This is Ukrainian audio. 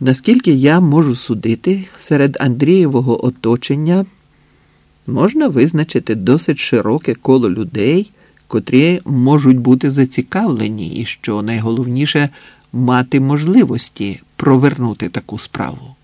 Наскільки я можу судити, серед Андрієвого оточення можна визначити досить широке коло людей, котрі можуть бути зацікавлені і, що найголовніше, мати можливості провернути таку справу.